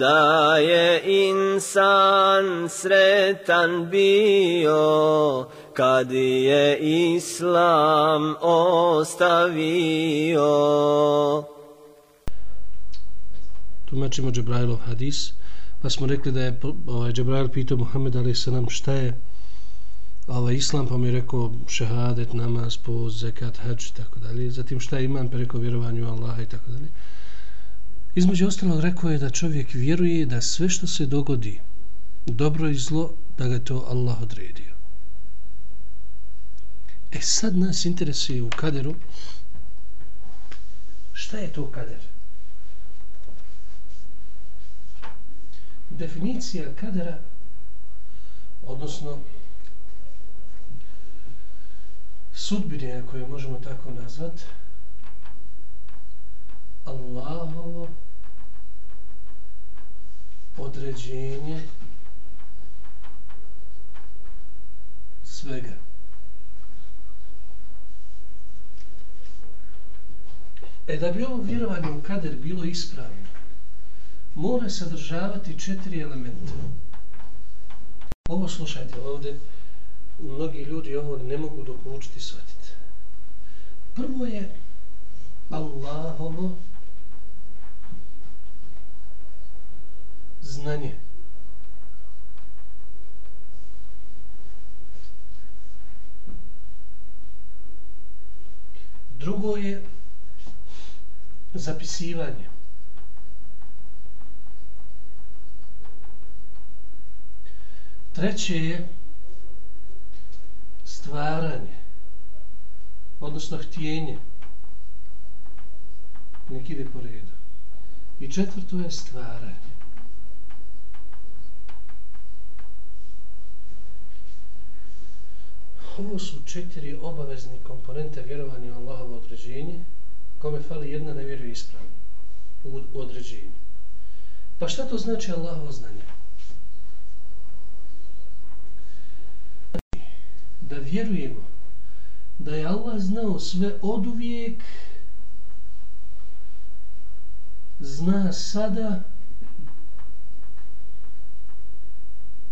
da je insan sretan bio kad je islam ostavio. Tumačimo Džebrajlov hadis, pa smo rekli da je ovaj, Džebrajl pitao Muhammed a.s. šta je ovaj islam, pa mi je rekao šehadet, namaz, poz, zekat, hađ i tako dalje. Zatim šta je iman, pa rekao vjerovanju Allaha i tako dalje. Između ostalog rekao je da čovjek vjeruje da sve što se dogodi, dobro i zlo, da ga to Allah odredio. E sad nas interesuje u kaderu šta je to kader? Definicija kadera odnosno sudbine koje možemo tako nazvati, Allahovo podređenje svega. E da bi ovo vjerovanje u kader bilo ispravno, mora sadržavati četiri elementa. Ovo slušajte ovdje, mnogi ljudi ovo ne mogu dok učiti shvatiti. Prvo je Allahovo znanje. Drugo je zapisivanje. Treće je stvaranje, odnosno htjenje. Nek ide po redu. I četvrto je stvaranje. Ovo su četiri obavezni komponente vjerovanja u Allahovo određenje, kome fali jedna ne vjeruje ispravno u određenju. Pa šta to znači Allahovo znanje? Da vjerujemo da je Allah znao sve od uvijek, zna sada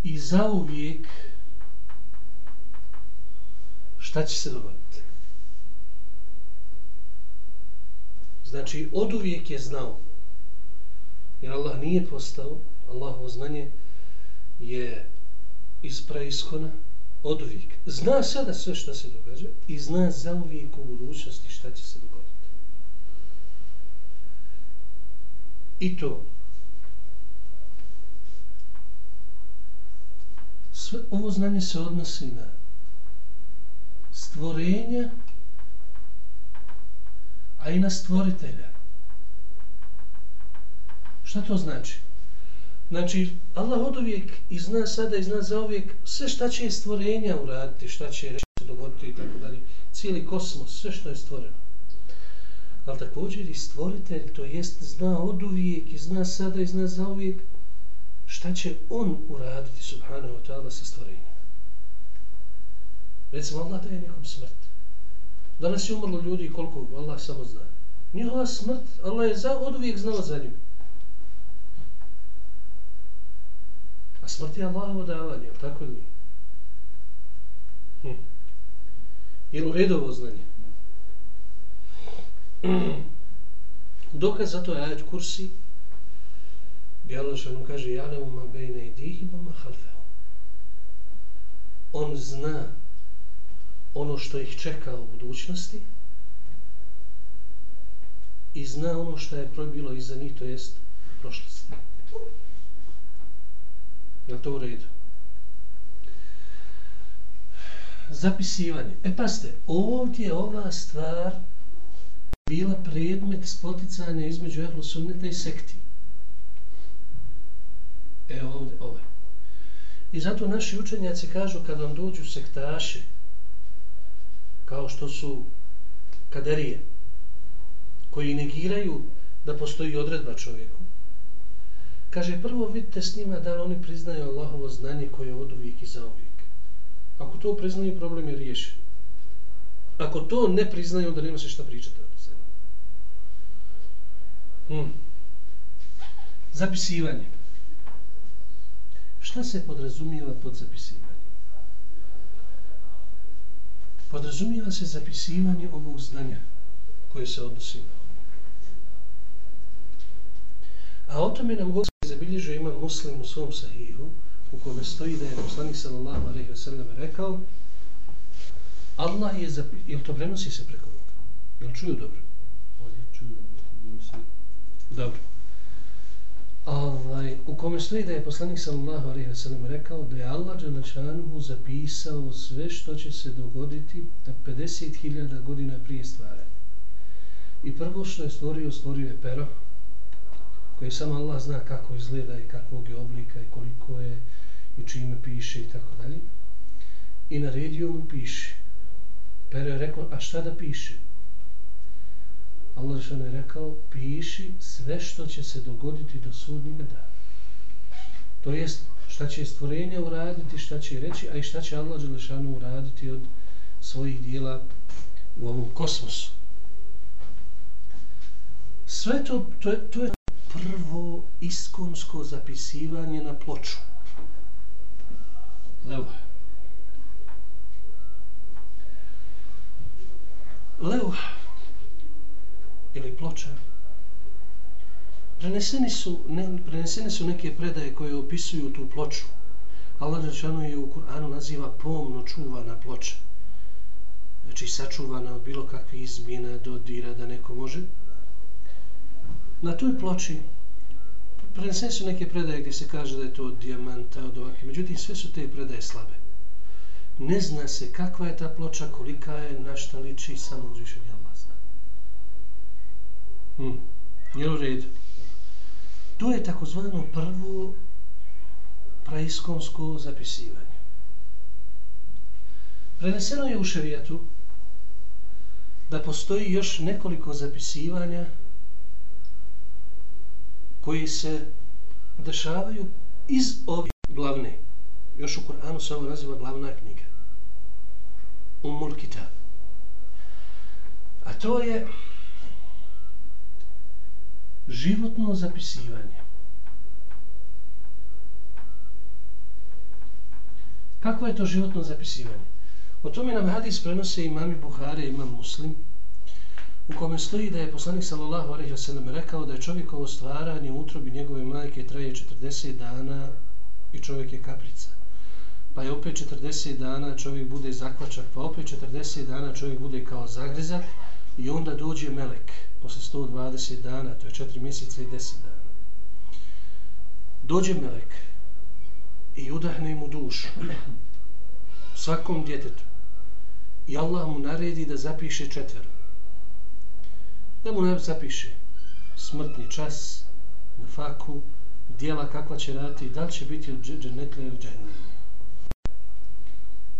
i za uvijek šta će se dogoditi. Znači, od uvijek je znao. Jer Allah nije postao, Allahovo znanje je iz preiskona od uvijek. Zna sada sve što se događa i zna za uvijek u budućnosti šta će se dogoditi. I to sve ovo znanje se odnosi na stvorenja a i na stvoritelja. Šta to znači? Znači, Allah od uvijek i zna sada i zna za uvijek sve šta će stvorenja uraditi, šta će se dogoditi i tako dalje. Cijeli kosmos, sve što je stvoreno. Ali također i stvoritelj, to jest zna od uvijek i zna sada i zna za uvijek šta će on uraditi, subhanahu wa ta'ala, sa stvorenjem. Recimo, Allah daje nekom smrt. Danas je umrlo ljudi koliko Allah samo zna. Njihova smrt, Allah je za, od uvijek znao za nju. A smrt je Allahovo davanje, tako li? Hm. Je li u redovo znanje? Dokaz za to je ajet kursi gdje Allah što kaže Jalemu ma bejne i ma halfeom. On zna ono što ih čeka u budućnosti i zna ono što je probilo iza njih, to jest prošlost. Je to u redu? Zapisivanje. E paste, ovdje ova stvar bila predmet spoticanja između ehlu sunneta i sekti. E ovdje, ovaj. I zato naši učenjaci kažu kad vam dođu sektaši, kao što su kaderije, koji negiraju da postoji odredba čovjeku, kaže prvo vidite s njima da oni priznaju Allahovo znanje koje je od uvijek i za uvijek. Ako to priznaju, problem je riješen. Ako to ne priznaju, onda nema se šta pričati. Hmm. Zapisivanje. Šta se podrazumijeva pod zapisivanjem? Podrazumijeva se zapisivanje ovog znanja koje se odnosi na A o tome nam Gospod zabilježio ima muslim u svom sahihu u kome stoji da je poslanik sallallahu alaihi wa sallam rekao Allah je zapisio, jel to prenosi se preko ovoga? Jel čuju dobro? Ovdje čuju, Dobro. Ovaj, u kome stoji da je poslanik sallallahu alaihi wa sallam rekao da je Allah Đelešanuhu zapisao sve što će se dogoditi na 50.000 godina prije stvaranja. I prvo što je stvorio, stvorio je pero, koje samo Allah zna kako izgleda i kakvog je oblika i koliko je i čime piše i tako dalje. I naredio mu piše. Pero je rekao, a šta da piše? Allah što je rekao, piši sve što će se dogoditi do sudnjega dana. To jest, šta će stvorenje uraditi, šta će reći, a i šta će Allah Đelešanu uraditi od svojih dijela u ovom kosmosu. Sve to, to je, to je prvo iskonsko zapisivanje na ploču. Levha. Levha ili ploča preneseni su, ne, prenesene su neke predaje koje opisuju tu ploču. Allah Žešanu je u Kur'anu naziva pomno čuvana ploča. Znači sačuvana od bilo kakve izmjena, dodira da neko može na toj ploči prenesene su neke predaje gdje se kaže da je to od dijamanta, od ovakve. Međutim, sve su te predaje slabe. Ne zna se kakva je ta ploča, kolika je, na šta liči, samo uzvišenja. Hmm. Je u redu? To je takozvano prvo praiskonsko zapisivanje. Preneseno je u šerijatu da postoji još nekoliko zapisivanja koji se dešavaju iz ove glavne. Još u Koranu se ovo naziva glavna knjiga. Umul Kitab. A to je životno zapisivanje. Kako je to životno zapisivanje? O tome nam hadis prenose imami Buhari i imam Muslim u kome stoji da je poslanik sallallahu alejhi ve sellem rekao da je čovjekovo stvaranje u utrobi njegove majke traje 40 dana i čovjek je kaprica. Pa je opet 40 dana čovjek bude zakvačak, pa opet 40 dana čovjek bude kao zagrizak i onda dođe melek posle 120 dana, to je 4 mjeseca i 10 dana. Dođe melek i udahne mu dušu svakom djetetu i Allah mu naredi da zapiše četvero. Da mu zapiše smrtni čas na faku, dijela kakva će raditi, da li će biti od dženetle ili džahnemije.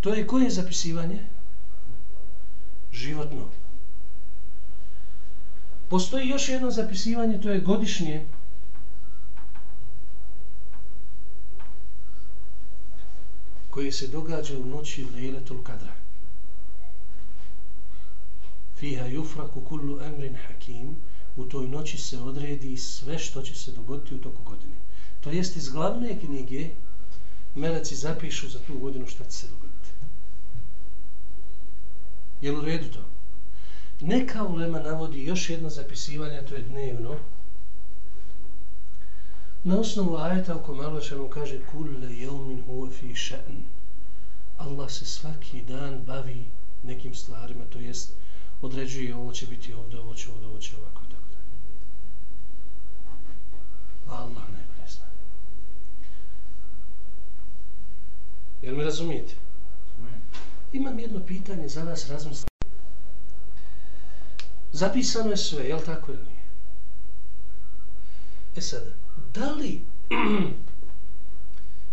To je koje zapisivanje? Životno. Postoji još jedno zapisivanje, to je godišnje. koje se događa u noći Lejletul Kadra. Fiha yufraku kullu emrin hakim, u toj noći se odredi sve što će se dogoditi u toku godine. To jest iz glavne knjige meleci zapišu za tu godinu šta će se dogoditi. Je u redu to? Neka ulema navodi još jedno zapisivanje, to je dnevno. Na osnovu ajeta u što kaže kulle jelmin huve fi še'n. Allah se svaki dan bavi nekim stvarima, to jest određuje ovo će biti ovdje, ovo će ovdje, ovo će ovako i tako da. Allah ne zna. Jel mi razumijete? Imam jedno pitanje za vas razmisliti. Zapisano je sve, jel tako ili nije? E sada, da li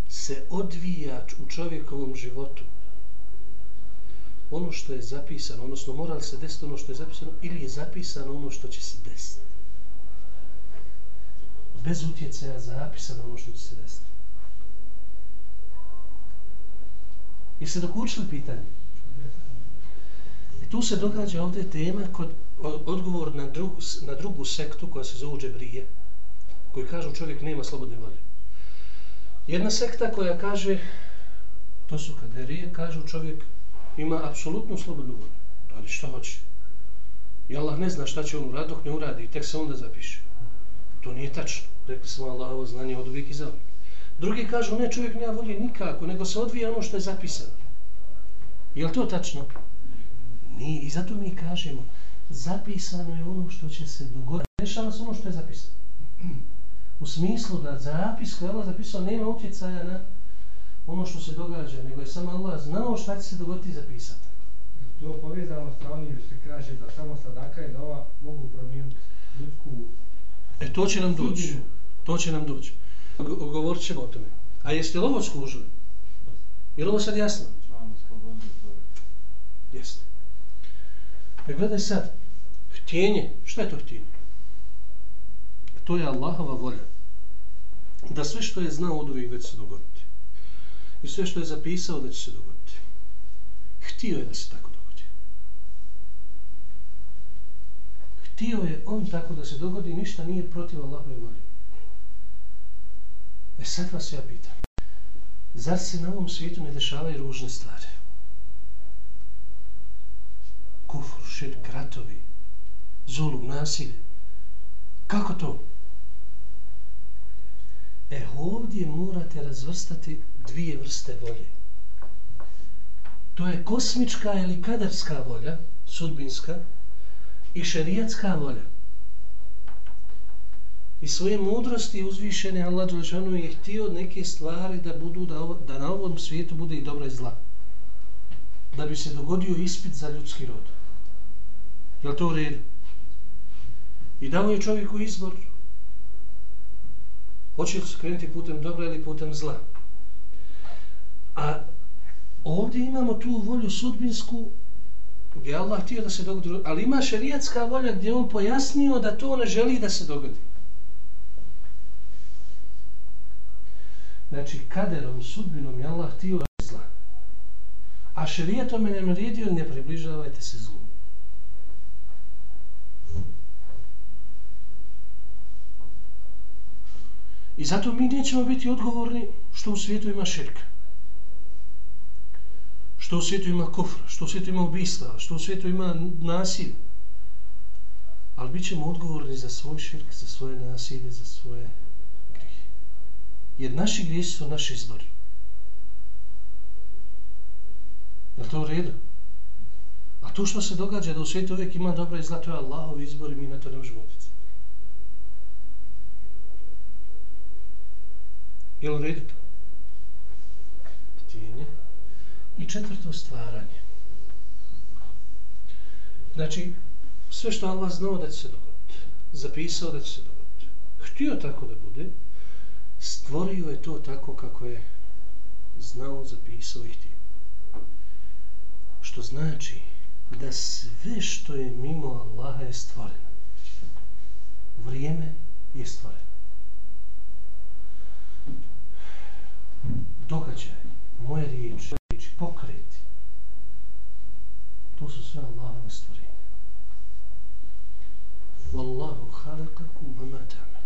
se odvija u čovjekovom životu ono što je zapisano, odnosno mora li se desiti ono što je zapisano ili je zapisano ono što će se desiti? Bez utjecaja zapisano ono što će se desiti. Jeste se dokučili pitanje? I tu se događa ovdje tema kod odgovor na drugu, na drugu sektu koja se zove Džebrije, koji kažu čovjek nema slobodne volje. Jedna sekta koja kaže, to su kaderije, kažu čovjek ima apsolutnu slobodnu volju. Radi što hoće. I Allah ne zna šta će on uraditi dok ne uradi i tek se onda zapiše. To nije tačno. Rekli smo Allahovo znanje od uvijek i za uvijek. Drugi kažu, ne, čovjek nema volje nikako, nego se odvija ono što je zapisano. Je to tačno? Nije. I zato mi kažemo, zapisano je ono što će se dogoditi. Dešava se ono što je zapisano. U smislu da zapis koji je Allah zapisao nema utjecaja na ono što se događa, nego je samo Allah znao šta će se dogoditi i zapisati. To povezano s pravnim se kaže da samo sadaka i dova mogu promijeniti ljudsku... E to će nam doći. To će nam doći. Govorit ćemo o tome. A jeste li ovo skužili? Je li ovo sad jasno? Jeste. E gledaj sad. Htjenje. Šta je to htjenje? To je Allahova volja. Da sve što je znao od uvijek da će se dogoditi. I sve što je zapisao da će se dogoditi. Htio je da se tako dogodi. Htio je on tako da se dogodi ništa nije protiv Allahove volje. E sad vas ja pitam. Zar se na ovom svijetu ne dešavaju ružne stvari? Širk, ratovi, kratovi, zulum, nasilje. Kako to? E ovdje morate razvrstati dvije vrste volje. To je kosmička ili kadarska volja, sudbinska, i šerijatska volja. I svoje mudrosti uzvišene Allah Đelešanu je htio neke stvari da budu da, ovo, da na ovom svijetu bude i dobra i zla. Da bi se dogodio ispit za ljudski rod. Je to u redu? I dao je čovjeku izbor hoće li se krenuti putem dobra ili putem zla. A ovdje imamo tu volju sudbinsku gdje je Allah htio da se dogodi, ali ima šerijatska volja gdje on pojasnio da to ne želi da se dogodi. Znači, kaderom, sudbinom je Allah htio da zla. A šerijatom je ne naredio, ne približavajte se zlu. I zato mi nećemo biti odgovorni što u svijetu ima širka. Što u svijetu ima kufra, što u svijetu ima ubista, što u svijetu ima nasilje. Ali bit ćemo odgovorni za svoj širk, za svoje nasilje, za svoje grijehe. Jer naši grijesi su naši izbori. Je to u redu? A to što se događa da u svijetu uvijek ima dobra i zla, to je Allahov izbor i mi na to ne možemo utjecati. Je li u redu to? Tijenje. I četvrto stvaranje. Znači, sve što Allah znao da će se dogoditi, zapisao da će se dogoditi, htio tako da bude, stvorio je to tako kako je znao, zapisao i htio. Što znači da sve što je mimo Allaha je stvoreno. Vrijeme je stvoreno. Događaj, moje riječi, riječi, pokreti, to su sve Allahove stvorenje. Wallahu halakakum wa ma ta'mal.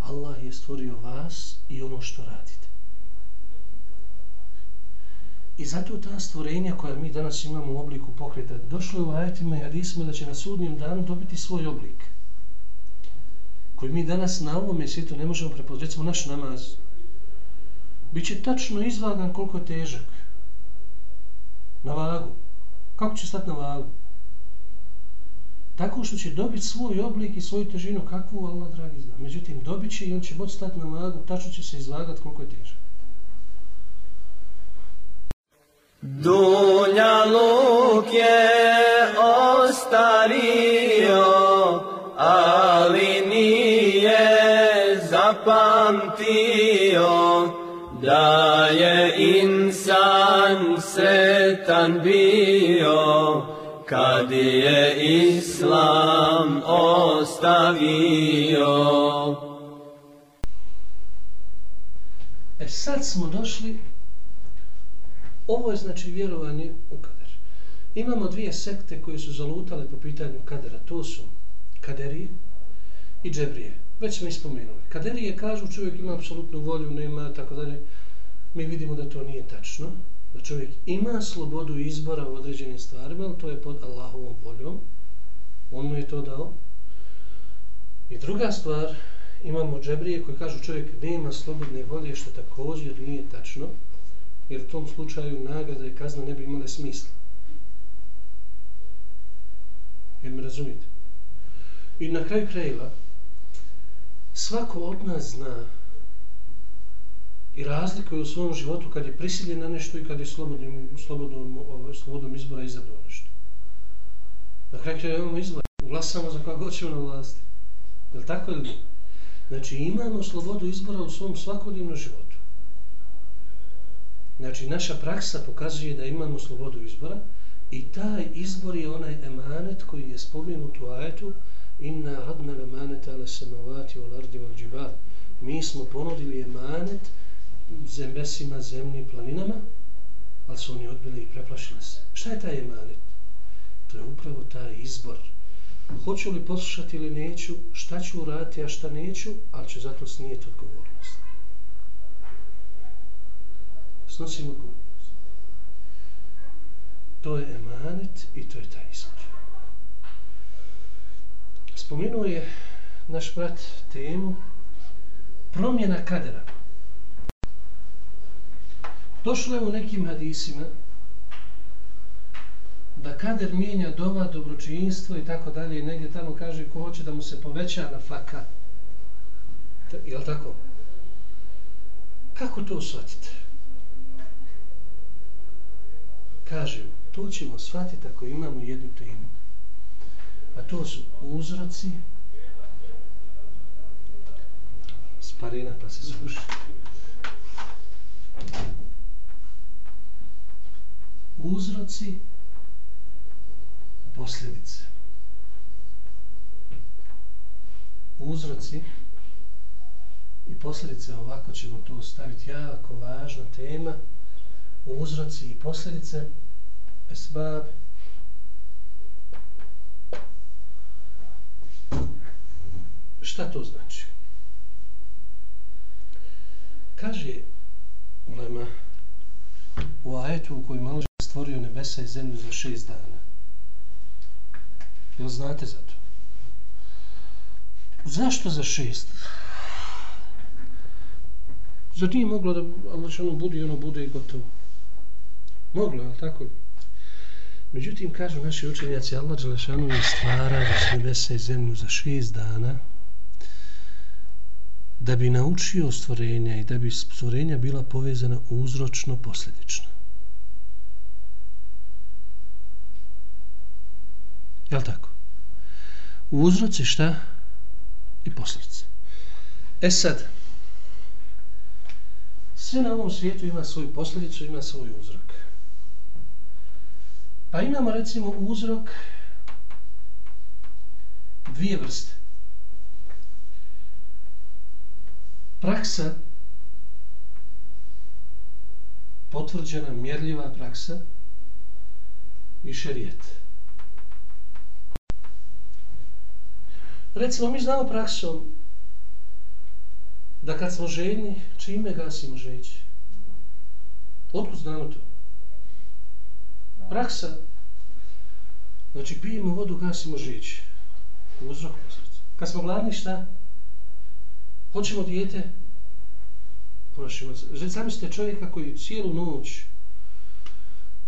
Allah je stvorio vas i ono što radite. I zato ta stvorenja koja mi danas imamo u obliku pokreta, došlo je u ajetima i hadisima da će na sudnjem danu dobiti svoj oblik. Koji mi danas na ovom svijetu ne možemo prepoznati. Recimo naš namaz. Biće tačno izvagan koliko je težak. Na vagu. Kako će stati na vagu? Tako što će dobiti svoj oblik i svoju težinu, kakvu Allah dragi zna. Međutim, dobit će i on će moći stati na vagu, tačno će se izvagati koliko je težak. Dunja luk je ostario, ali nije zapamtio da je insan sretan bio kad je islam ostavio. E sad smo došli Ovo je znači vjerovanje u kader. Imamo dvije sekte koje su zalutale po pitanju kadera. To su kaderije i džebrije. Već smo ispomenuli. Kaderije kažu čovjek ima apsolutnu volju, nema tako dalje. Mi vidimo da to nije tačno. Da čovjek ima slobodu izbora u određenim stvarima, ali to je pod Allahovom voljom. On mu je to dao. I druga stvar, imamo džebrije koji kažu čovjek nema slobodne volje, što također nije tačno jer u tom slučaju nagrada i kazna ne bi imale smisla. Jer me razumijete? I na kraju krajeva, svako od nas zna i razlikuje u svom životu kad je prisiljen na nešto i kad je slobodnim, slobodnom, ovaj, slobodnom izbora izabrao nešto. Na kraju krajeva imamo izbor, glasamo za koga ćemo na vlasti. Je li tako ili Znači imamo slobodu izbora u svom svakodnevnom životu. Znači, naša praksa pokazuje da imamo slobodu izbora i taj izbor je onaj emanet koji je spomenut u ajetu inna radna emanet ala samavati u ardi val džibar. Mi smo ponudili emanet zembesima, i planinama, ali su oni odbili i preplašili se. Šta je taj emanet? To je upravo taj izbor. Hoću li poslušati ili neću, šta ću uraditi, a šta neću, ali ću zato snijeti odgovornost Snosim odgovornost. To je emanet i to je taj izbor. Spomenuo je naš brat temu promjena kadera. Došlo je u nekim hadisima da kader mijenja dova, dobročinstvo i tako dalje i negdje tamo kaže ko hoće da mu se poveća na faka. Je li tako? Kako to shvatite? kažem, to ćemo shvatiti ako imamo jednu temu. A to su uzroci sparina pa se sluši. Uzroci posljedice. Uzroci i posljedice, ovako ćemo to staviti jako važna tema, uzroci i posljedice esbab šta to znači kaže ulema u ajetu u kojem Allah stvorio nebesa i zemlju za šest dana jel znate za to zašto za šest Zar nije moglo da Allah što ono bude i ono bude i gotovo? Moglo, ali tako? Međutim, kažu naši učenjaci, Allah Đelešanu je stvara nebesa i zemlju za šest dana da bi naučio stvorenja i da bi stvorenja bila povezana uzročno posljedično. Jel tako? Uzroci šta? I posljedice. E sad, sve na ovom svijetu ima svoju posljedicu, ima svoj uzrok. Pa imamo recimo uzrok dvije vrste. Praksa, potvrđena, mjerljiva praksa i šerijet. Recimo, mi znamo praksom da kad smo željni, čime gasimo žeći? Otkud znamo to? Praksa. Znači, pijemo vodu, gasimo žeći. Uzrok posljedica. Kad smo gladni, šta? Hoćemo dijete? Prošimo. Znači, zamislite ste čovjeka koji cijelu noć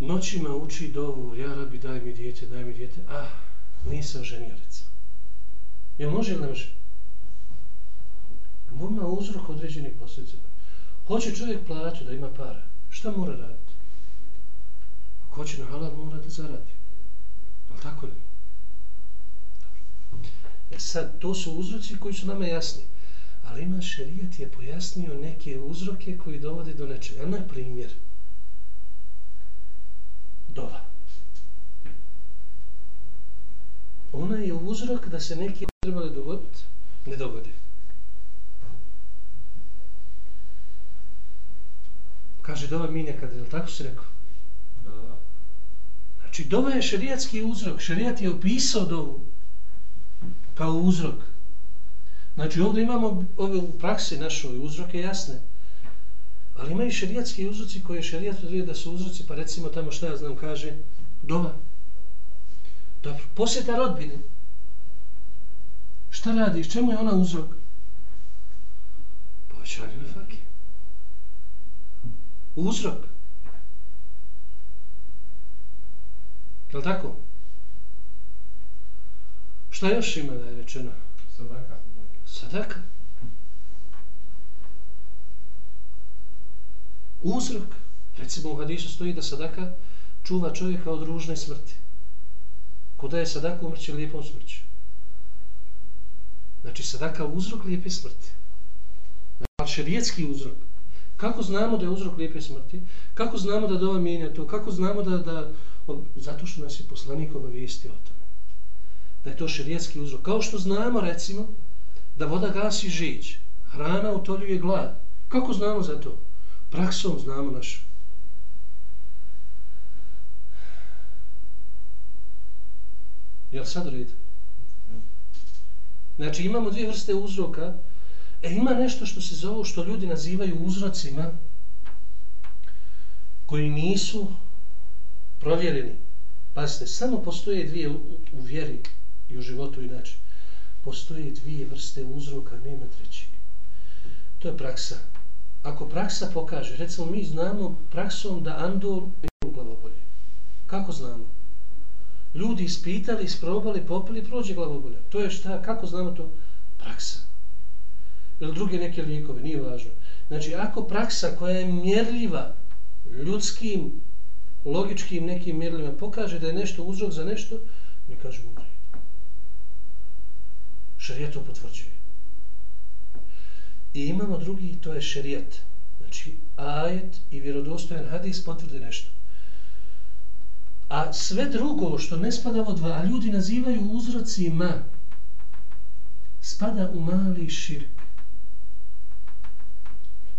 noćima uči dovu, ja rabi, daj mi dijete, daj mi dijete. Ah, nisam ženio. Jel može ili ne može? Ima uzrok određenih posljedica. Hoće čovjek plaću da ima para. Šta mora raditi? Ako hoće na halal, mora da zaradi. Ali tako li? E sad, to su uzroci koji su nama jasni. Ali ima šerijat je pojasnio neke uzroke koji dovode do nečega. Na primjer, dova. Ona je uzrok da se neki trebali dogoditi, ne dogodi. Kaže, dova mi nekad, je li tako si rekao? Da. Znači, dova je šerijatski uzrok. Šerijat je opisao dovu kao uzrok. Znači, ovdje imamo ove u praksi našoj uzroke jasne. Ali imaju šerijatski uzroci koje šerijat odrije da su uzroci, pa recimo tamo što ja znam kaže, doma. Dobro, posjeta rodbine. Šta radiš? Čemu je ona uzrok? Povećanje na fakije. Uzrok. Je li tako? Šta još ima da je rečeno? Sadaka. Sadaka. Uzrok. Recimo u hadisu stoji da sadaka čuva čovjeka od ružne smrti. Ko je sadaka umrće lijepom smrću. Znači sadaka uzrok lijepe smrti. Znači šerijetski uzrok. Kako znamo da je uzrok lijepe smrti? Kako znamo da dova mijenja to? Kako znamo da... da zato što nas je poslanik obavijestio o tome. Da je to šerijetski uzrok. Kao što znamo, recimo, da voda gasi žić, hrana utoljuje glad. Kako znamo za to? Praksom znamo našu. Jel sad red? Znači imamo dvije vrste uzroka E ima nešto što se zove, što ljudi nazivaju uzrocima koji nisu provjereni. Pazite, samo postoje dvije u, u vjeri i u životu inače. Postoje dvije vrste uzroka, nema trećeg. To je praksa. Ako praksa pokaže, recimo mi znamo praksom da Andor je u glavobolje. Kako znamo? Ljudi ispitali, isprobali, popili, prođe glavobolje. To je šta? Kako znamo to? Praksa ili druge neke lijekove, nije važno. Znači, ako praksa koja je mjerljiva ljudskim, logičkim nekim mjerljivima pokaže da je nešto uzrok za nešto, mi kažemo u Šerijat Šarijat to potvrđuje. I imamo drugi, to je šarijat. Znači, ajet i vjerodostojan hadis potvrde nešto. A sve drugo što ne spada od dva, a ljudi nazivaju uzrocima, spada u mali širk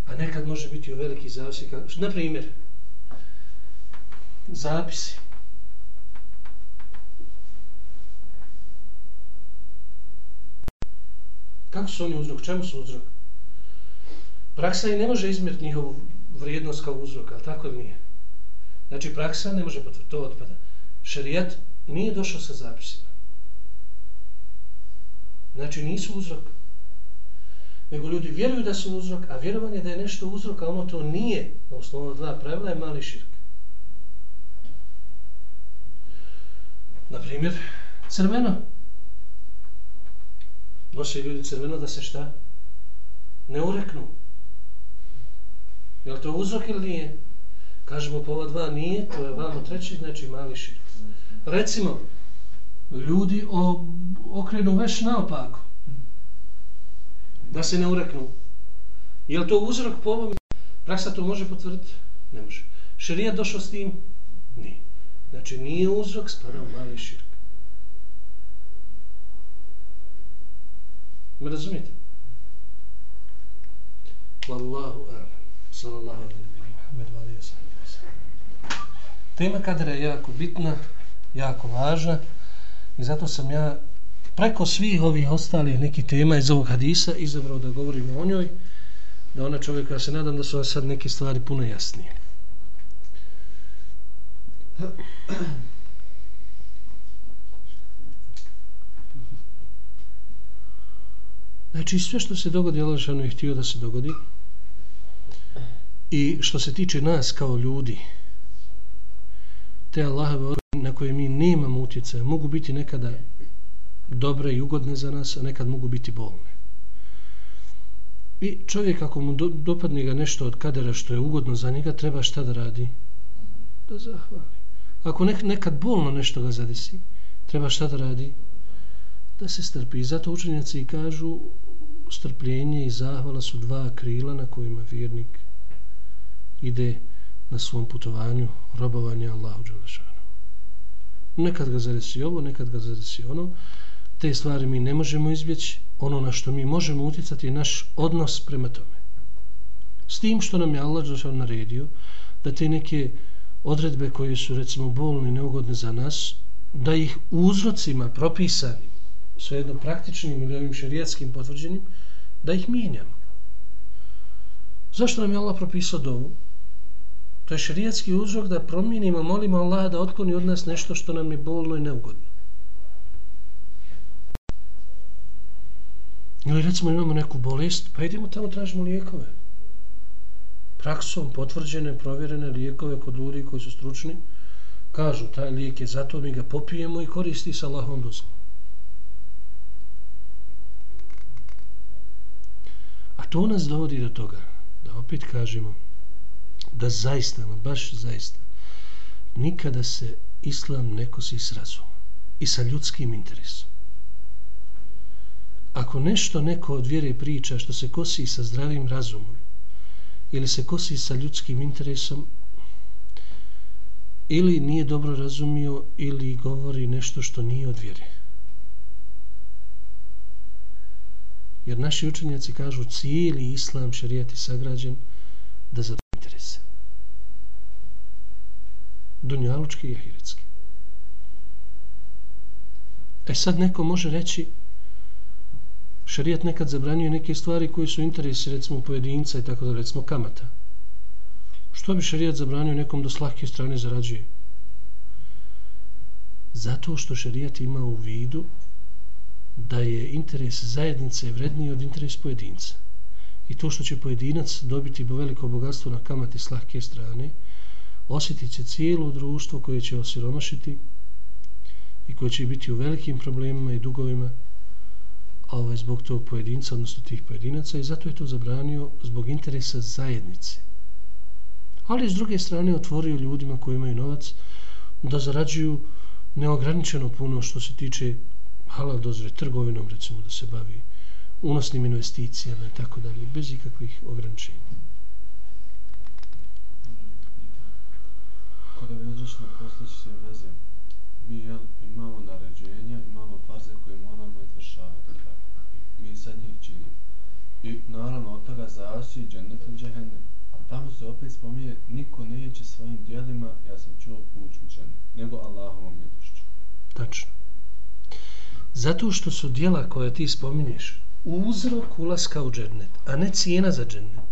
a nekad može biti u veliki zavisi. Na primjer, zapisi. Kako su oni uzrok? Čemu su uzrok? Praksa i ne može izmjeriti njihovu vrijednost kao uzrok, ali tako nije. Znači, praksa ne može potvrditi, to otpada. Šarijat nije došao sa zapisima. Znači, nisu uzrok. nego ljudi vjeruju da su uzrok, a vjerovanje da je nešto uzrok, a ono to nije, na osnovu dva pravila, je mali širk. Na primjer, crveno. Nose ljudi crveno da se šta? Ne ureknu. Je to uzrok ili nije? Kažemo po ova dva nije, to je vamo treći, znači mali širk. Recimo, ljudi o, okrenu veš naopako. Da se ne ureknu. Je to uzrok po ovom? Praksa to može potvrditi? Ne može. Šerija došao s tim? Nije. Znači nije uzrok, spada u mali širk. Me razumijete? Wallahu alam. Sallallahu alaihi sallam. Tema kadra je jako bitna, jako važna i zato sam ja preko svih ovih ostalih nekih tema iz ovog hadisa izabrao da govorimo o njoj, da ona čovjeka, ja se nadam da su sad neke stvari puno jasnije. Znači, sve što se dogodi, Allahšanu je htio da se dogodi. I što se tiče nas kao ljudi, te Allahove na koje mi nemamo utjecaja, mogu biti nekada dobre i ugodne za nas, a nekad mogu biti bolne. I čovjek, ako mu do, dopadne ga nešto od kadera što je ugodno za njega, treba šta da radi? Da zahvali. Ako nek, nekad bolno nešto ga zadesi, treba šta da radi? Da se strpi. I zato učenjaci kažu strpljenje i zahvala su dva krila na kojima vjernik ide na svom putovanju robovanja Allahu Đelešanu. Nekad ga zadesi ovo, nekad ga zadesi ono. Te stvari mi ne možemo izbjeći. Ono na što mi možemo uticati je naš odnos prema tome. S tim što nam je Allah Đelešanu naredio da te neke odredbe koje su recimo bolne i neugodne za nas, da ih uzrocima propisanim, svejedno praktičnim ili ovim šerijatskim potvrđenim, da ih mijenjamo. Zašto nam je Allah propisao dovu? To je šerijatski uzrok da promijenimo, molimo Allah da otkloni od nas nešto što nam je bolno i neugodno. Ili recimo imamo neku bolest, pa idemo tamo tražimo lijekove praksom potvrđene, provjerene lijekove kod ljudi koji su stručni, kažu taj lijek je zato mi ga popijemo i koristi sa Allahom dozvom. To nas dovodi do toga, da opet kažemo, da zaista, baš zaista, nikada se islam ne kosi s razumom i sa ljudskim interesom. Ako nešto neko od vjere priča što se kosi sa zdravim razumom, ili se kosi sa ljudskim interesom ili nije dobro razumio ili govori nešto što nije od vjere. Jer naši učenjaci kažu cijeli islam šarijati sagrađen da za interese. Dunjalučki i ahiretski. E sad neko može reći šarijat nekad zabranjuje neke stvari koji su interesi recimo pojedinca i tako da recimo kamata. Što bi šarijat zabranio nekom da s lahke strane zarađuje? Zato što šarijat ima u vidu da je interes zajednice vredniji od interes pojedinca. I to što će pojedinac dobiti veliko bogatstvo na kamati s lahke strane, osjetit će cijelo društvo koje će osiromašiti i koje će biti u velikim problemima i dugovima ovaj, zbog tog pojedinca, odnosno tih pojedinaca i zato je to zabranio zbog interesa zajednice. Ali s druge strane otvorio ljudima koji imaju novac da zarađuju neograničeno puno što se tiče halal dozre trgovinom, recimo da se bavi unosnim investicijama i tako dalje, bez ikakvih ograničenja. Kada bi uzročno postojeći se veze, mi jel, imamo naređenja, imamo faze koje moramo izvršavati mi sad njih činimo. I naravno od toga zasi džennet ili džehennem. A tamo se opet spominje, niko neće svojim dijelima, ja sam čuo, ući u džennet, nego Allahovom milošću. Tačno. Zato što su dijela koje ti spominješ uzrok ulaska u džennet, a ne cijena za džennet.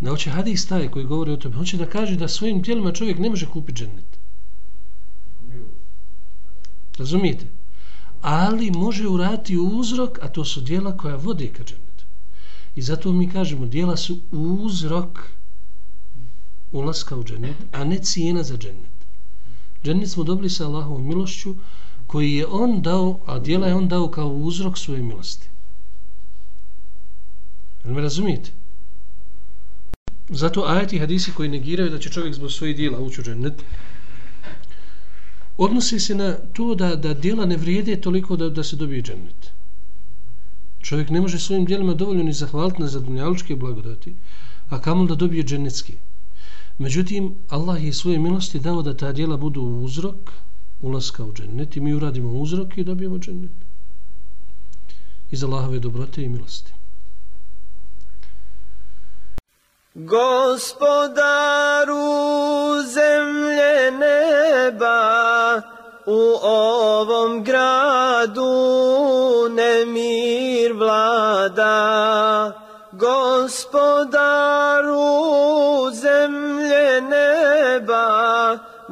Na oče hadis taj koji govori o tome, hoće da kaže da svojim tijelima čovjek ne može kupiti džennet. Razumijete? ali može urati uzrok, a to su dijela koja vode ka džennetu. I zato mi kažemo, dijela su uzrok ulaska u džennet, a ne cijena za džennet. Džennet smo dobili sa Allahovom milošću, koji je on dao, a dijela je on dao kao uzrok svoje milosti. Jel me razumijete? Zato ajati hadisi koji negiraju da će čovjek zbog svojih dijela ući u džennet, odnosi se na to da, da dijela ne vrijede toliko da, da se dobije džennet. Čovjek ne može svojim dijelima dovoljno ni zahvaliti na zadunjalučke blagodati, a kamol da dobije džennetski. Međutim, Allah je svoje milosti dao da ta djela budu uzrok ulaska u džennet i mi uradimo uzrok i dobijemo džennet. Iz Allahove dobrote i milosti. Gospodaru zemlje neba, u ovom gradu nemir vlada. Gospodaru